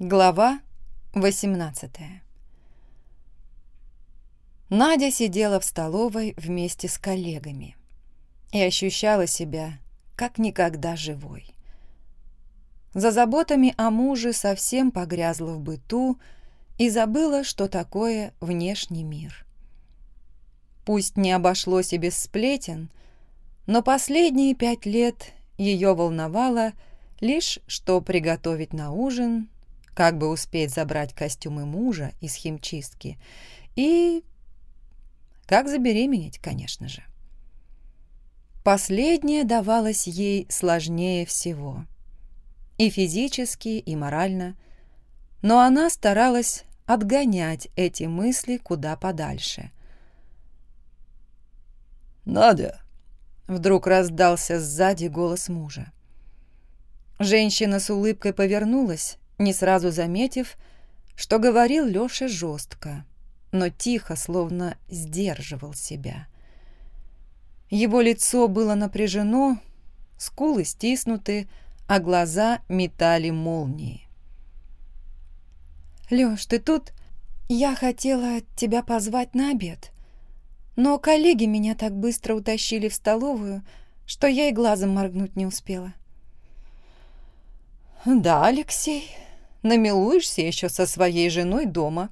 Глава 18 Надя сидела в столовой вместе с коллегами и ощущала себя как никогда живой. За заботами о муже совсем погрязла в быту и забыла, что такое внешний мир. Пусть не обошлось и без сплетен, но последние пять лет ее волновало лишь, что приготовить на ужин – как бы успеть забрать костюмы мужа из химчистки и как забеременеть, конечно же. Последнее давалось ей сложнее всего. И физически, и морально. Но она старалась отгонять эти мысли куда подальше. «Надя!» — вдруг раздался сзади голос мужа. Женщина с улыбкой повернулась не сразу заметив, что говорил Лёша жестко, но тихо, словно сдерживал себя. Его лицо было напряжено, скулы стиснуты, а глаза метали молнии. «Лёш, ты тут? Я хотела тебя позвать на обед, но коллеги меня так быстро утащили в столовую, что я и глазом моргнуть не успела». «Да, Алексей», намилуешься еще со своей женой дома.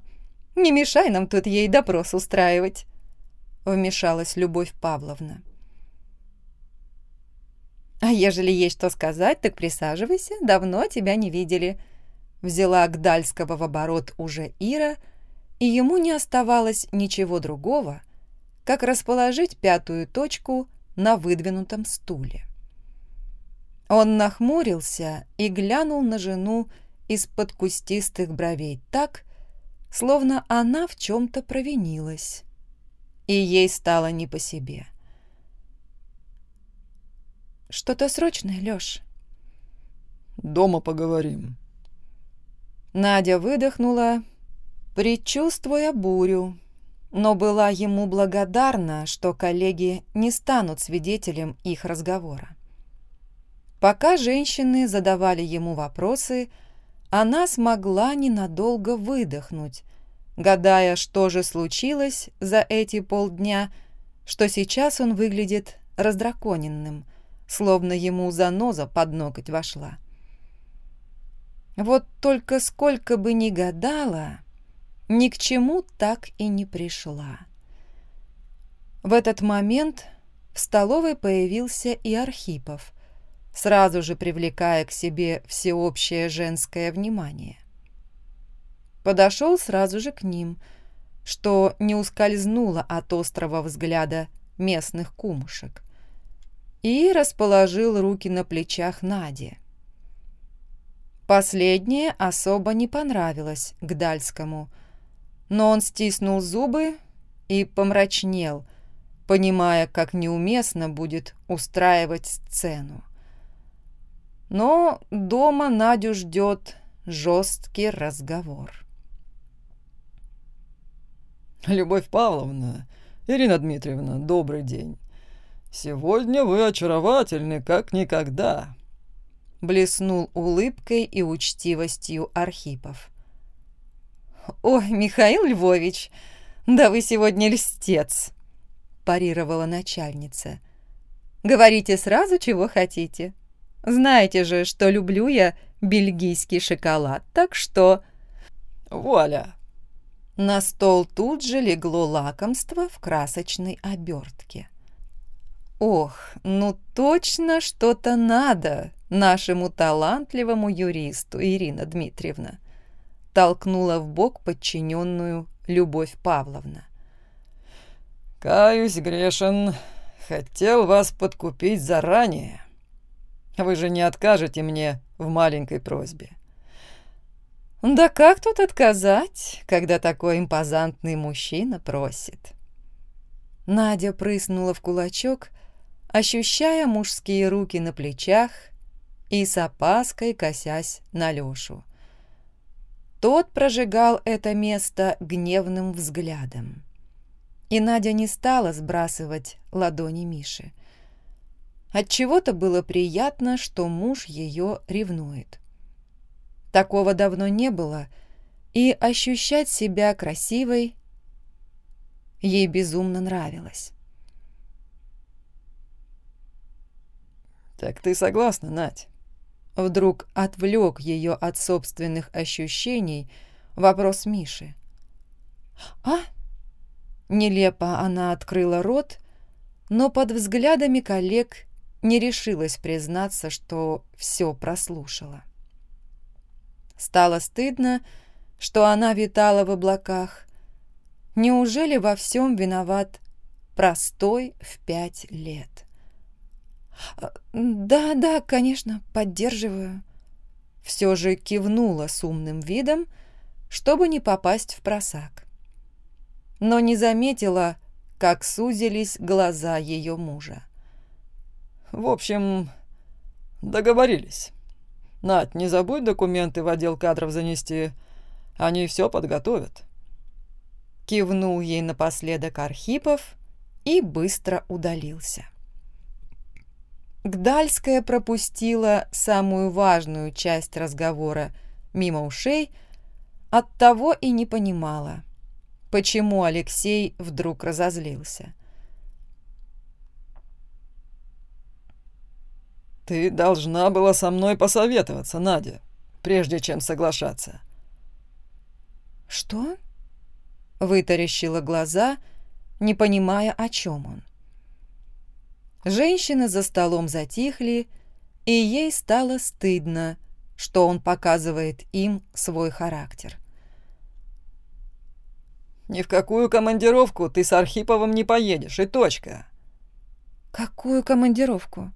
Не мешай нам тут ей допрос устраивать», — вмешалась Любовь Павловна. «А ежели есть что сказать, так присаживайся, давно тебя не видели», — взяла Гдальского в оборот уже Ира, и ему не оставалось ничего другого, как расположить пятую точку на выдвинутом стуле. Он нахмурился и глянул на жену из-под кустистых бровей так, словно она в чем-то провинилась, и ей стало не по себе. «Что-то срочное, Лёш?» «Дома поговорим». Надя выдохнула, предчувствуя бурю, но была ему благодарна, что коллеги не станут свидетелем их разговора. Пока женщины задавали ему вопросы, она смогла ненадолго выдохнуть, гадая, что же случилось за эти полдня, что сейчас он выглядит раздраконенным, словно ему заноза под ноготь вошла. Вот только сколько бы ни гадала, ни к чему так и не пришла. В этот момент в столовой появился и Архипов – сразу же привлекая к себе всеобщее женское внимание. Подошел сразу же к ним, что не ускользнуло от острого взгляда местных кумушек, и расположил руки на плечах Нади. Последнее особо не понравилось Гдальскому, но он стиснул зубы и помрачнел, понимая, как неуместно будет устраивать сцену. Но дома Надю ждет жесткий разговор. «Любовь Павловна, Ирина Дмитриевна, добрый день. Сегодня вы очаровательны, как никогда», — блеснул улыбкой и учтивостью Архипов. «Ой, Михаил Львович, да вы сегодня льстец», — парировала начальница. «Говорите сразу, чего хотите. Знаете же, что люблю я бельгийский шоколад, так что...» «Вуаля!» На стол тут же легло лакомство в красочной обертке. «Ох, ну точно что-то надо нашему талантливому юристу, Ирина Дмитриевна!» толкнула в бок подчиненную Любовь Павловна. «Каюсь, грешен, хотел вас подкупить заранее. Вы же не откажете мне в маленькой просьбе. Да как тут отказать, когда такой импозантный мужчина просит? Надя прыснула в кулачок, ощущая мужские руки на плечах и с опаской косясь на Лёшу. Тот прожигал это место гневным взглядом. И Надя не стала сбрасывать ладони Миши. Отчего-то было приятно, что муж ее ревнует. Такого давно не было, и ощущать себя красивой ей безумно нравилось. «Так ты согласна, Надь?» Вдруг отвлек ее от собственных ощущений вопрос Миши. «А?» Нелепо она открыла рот, но под взглядами коллег не решилась признаться, что все прослушала. Стало стыдно, что она витала в облаках. Неужели во всем виноват простой в пять лет? «Да, да, конечно, поддерживаю». Все же кивнула с умным видом, чтобы не попасть в просак. Но не заметила, как сузились глаза ее мужа. «В общем, договорились. Над, не забудь документы в отдел кадров занести. Они все подготовят». Кивнул ей напоследок Архипов и быстро удалился. Гдальская пропустила самую важную часть разговора мимо ушей, оттого и не понимала, почему Алексей вдруг разозлился. «Ты должна была со мной посоветоваться, Надя, прежде чем соглашаться». «Что?» — вытаращила глаза, не понимая, о чем он. Женщины за столом затихли, и ей стало стыдно, что он показывает им свой характер. «Ни в какую командировку ты с Архиповым не поедешь, и точка». «Какую командировку?»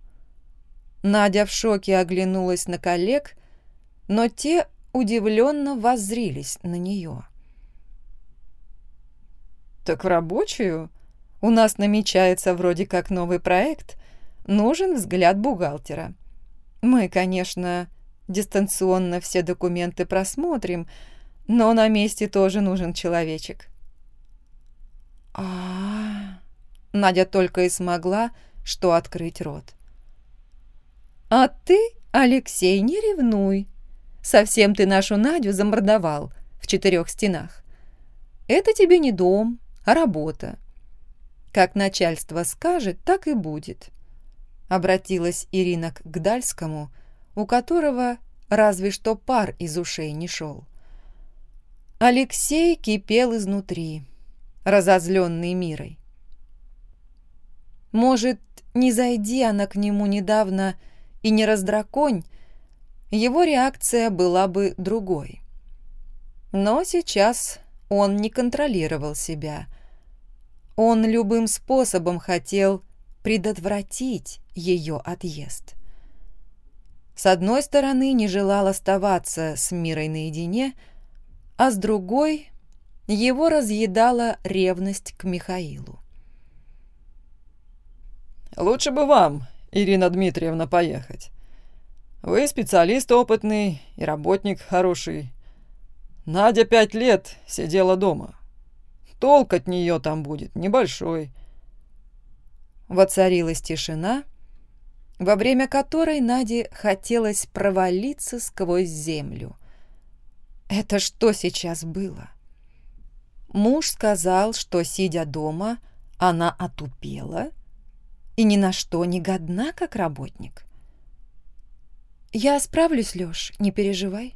Надя в шоке оглянулась на коллег, но те удивленно воззрились на нее. «Так в рабочую? У нас намечается вроде как новый проект. Нужен взгляд бухгалтера. Мы, конечно, дистанционно все документы просмотрим, но на месте тоже нужен человечек». А, -а, а Надя только и смогла, что открыть рот. «А ты, Алексей, не ревнуй. Совсем ты нашу Надю замордовал в четырех стенах. Это тебе не дом, а работа. Как начальство скажет, так и будет». Обратилась Ирина к Гдальскому, у которого разве что пар из ушей не шел. Алексей кипел изнутри, разозленный мирой. Может, не зайди она к нему недавно и не раздраконь, его реакция была бы другой. Но сейчас он не контролировал себя. Он любым способом хотел предотвратить ее отъезд. С одной стороны, не желал оставаться с Мирой наедине, а с другой его разъедала ревность к Михаилу. «Лучше бы вам Ирина Дмитриевна, поехать. Вы специалист опытный и работник хороший. Надя пять лет сидела дома. Толк от нее там будет небольшой. Воцарилась тишина, во время которой Наде хотелось провалиться сквозь землю. Это что сейчас было? Муж сказал, что, сидя дома, она отупела — и ни на что не годна, как работник. «Я справлюсь, Лёш, не переживай».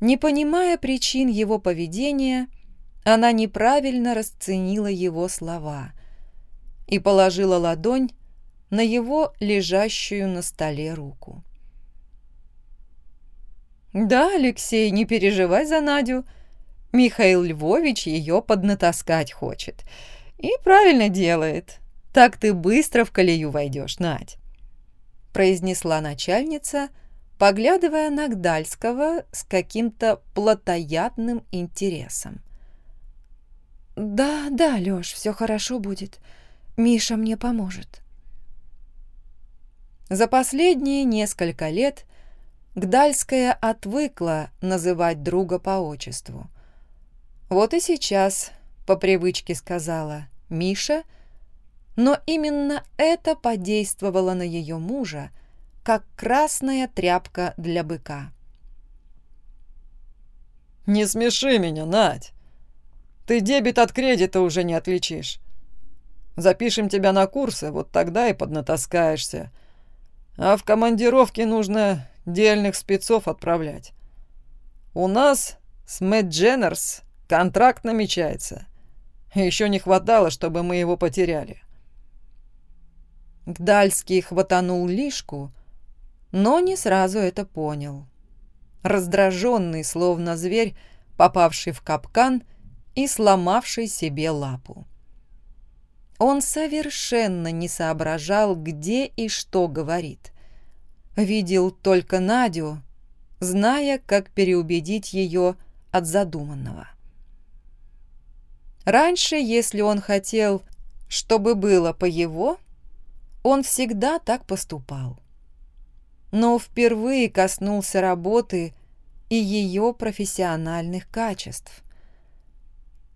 Не понимая причин его поведения, она неправильно расценила его слова и положила ладонь на его лежащую на столе руку. «Да, Алексей, не переживай за Надю. Михаил Львович ее поднатаскать хочет. И правильно делает. Так ты быстро в колею войдешь, Надь», — произнесла начальница, поглядывая на Гдальского с каким-то плотоядным интересом. «Да, да, Лёш, все хорошо будет. Миша мне поможет». За последние несколько лет Гдальская отвыкла называть друга по отчеству. Вот и сейчас по привычке сказала «Миша», но именно это подействовало на ее мужа, как красная тряпка для быка. «Не смеши меня, Надь. Ты дебет от кредита уже не отличишь. Запишем тебя на курсы, вот тогда и поднатаскаешься. А в командировке нужно дельных спецов отправлять. У нас с Мэтт Дженнерс контракт намечается. Еще не хватало, чтобы мы его потеряли. Гдальский хватанул лишку, но не сразу это понял. Раздраженный, словно зверь, попавший в капкан и сломавший себе лапу. Он совершенно не соображал, где и что говорит. Видел только Надю, зная, как переубедить ее от задуманного. Раньше, если он хотел, чтобы было по его, он всегда так поступал. Но впервые коснулся работы и ее профессиональных качеств.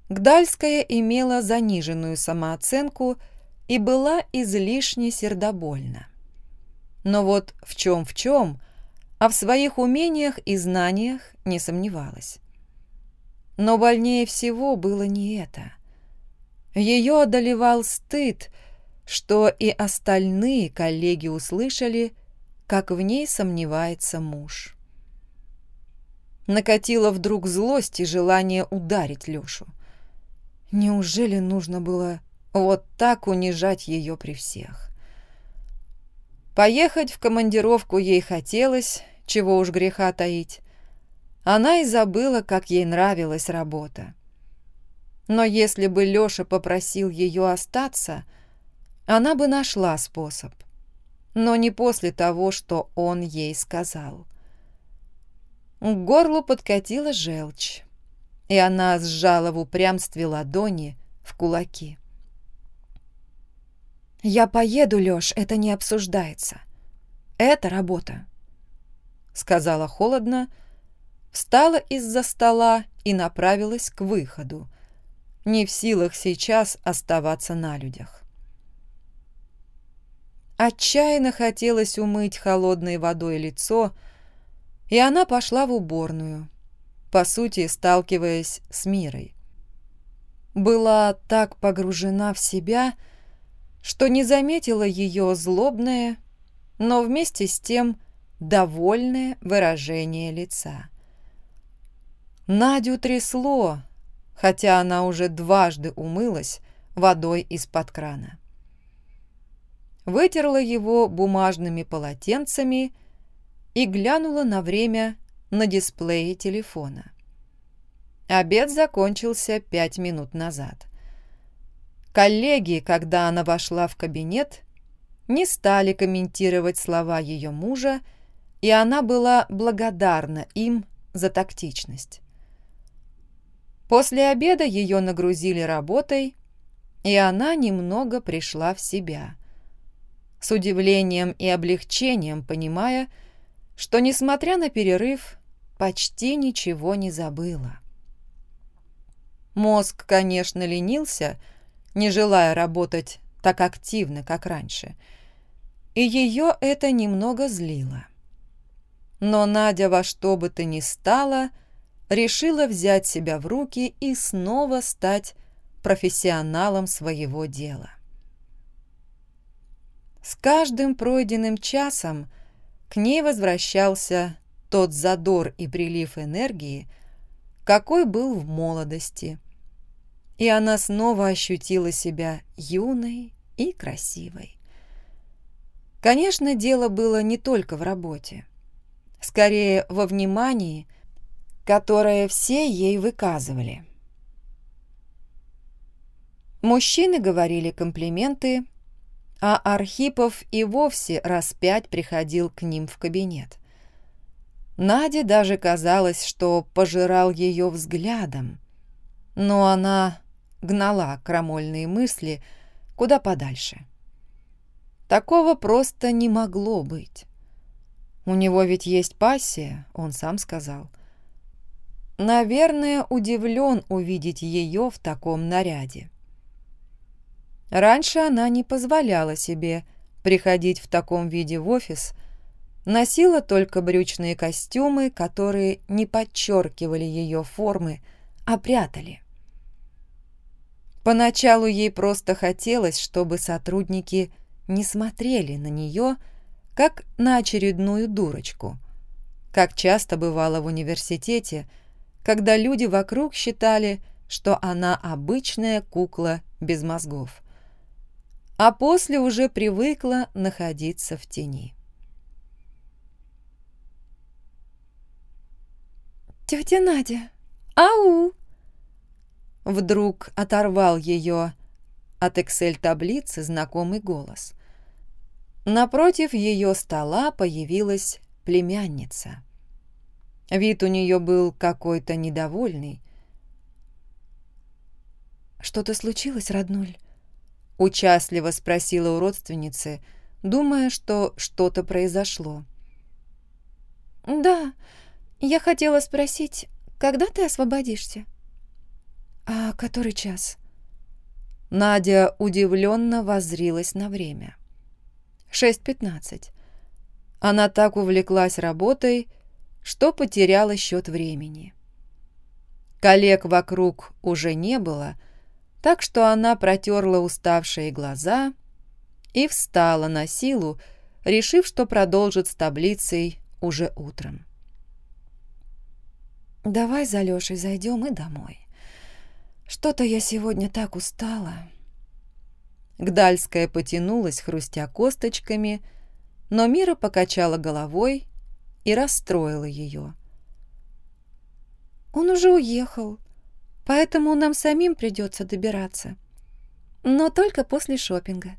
Гдальская имела заниженную самооценку и была излишне сердобольна. Но вот в чем в чем, а в своих умениях и знаниях не сомневалась. Но больнее всего было не это. Ее одолевал стыд, что и остальные коллеги услышали, как в ней сомневается муж. Накатила вдруг злость и желание ударить Лешу. Неужели нужно было вот так унижать ее при всех? Поехать в командировку ей хотелось, чего уж греха таить. Она и забыла, как ей нравилась работа. Но если бы Лёша попросил ее остаться, она бы нашла способ. Но не после того, что он ей сказал. К горлу подкатила желчь и она сжала в упрямстве ладони в кулаки. «Я поеду, Лёш, это не обсуждается. Это работа», — сказала холодно, встала из-за стола и направилась к выходу, не в силах сейчас оставаться на людях. Отчаянно хотелось умыть холодной водой лицо, и она пошла в уборную, по сути, сталкиваясь с мирой. Была так погружена в себя, что не заметила ее злобное, но вместе с тем довольное выражение лица. Надю трясло, хотя она уже дважды умылась водой из-под крана. Вытерла его бумажными полотенцами и глянула на время на дисплее телефона. Обед закончился пять минут назад. Коллеги, когда она вошла в кабинет, не стали комментировать слова ее мужа, и она была благодарна им за тактичность. После обеда ее нагрузили работой, и она немного пришла в себя. С удивлением и облегчением понимая, что, несмотря на перерыв, почти ничего не забыла. Мозг, конечно, ленился, не желая работать так активно, как раньше, и ее это немного злило. Но Надя во что бы то ни стало, решила взять себя в руки и снова стать профессионалом своего дела. С каждым пройденным часом к ней возвращался тот задор и прилив энергии, какой был в молодости. И она снова ощутила себя юной и красивой. Конечно, дело было не только в работе. Скорее, во внимании, которое все ей выказывали. Мужчины говорили комплименты, а Архипов и вовсе раз пять приходил к ним в кабинет. Наде даже казалось, что пожирал ее взглядом, но она гнала крамольные мысли куда подальше. Такого просто не могло быть. У него ведь есть пассия, он сам сказал. Наверное, удивлен увидеть ее в таком наряде. Раньше она не позволяла себе приходить в таком виде в офис, Носила только брючные костюмы, которые не подчеркивали ее формы, а прятали. Поначалу ей просто хотелось, чтобы сотрудники не смотрели на нее, как на очередную дурочку, как часто бывало в университете, когда люди вокруг считали, что она обычная кукла без мозгов, а после уже привыкла находиться в тени. «Тетя Надя! Ау!» Вдруг оторвал ее от Excel-таблицы знакомый голос. Напротив ее стола появилась племянница. Вид у нее был какой-то недовольный. «Что-то случилось, роднуль?» Участливо спросила у родственницы, думая, что что-то произошло. «Да, я хотела спросить, когда ты освободишься?» «А который час?» Надя удивленно воззрилась на время. «Шесть пятнадцать». Она так увлеклась работой, что потеряла счет времени. Коллег вокруг уже не было, так что она протерла уставшие глаза и встала на силу, решив, что продолжит с таблицей уже утром. «Давай за Лешей зайдем и домой. Что-то я сегодня так устала». Гдальская потянулась, хрустя косточками, но Мира покачала головой и расстроила ее. «Он уже уехал, поэтому нам самим придется добираться. Но только после шопинга.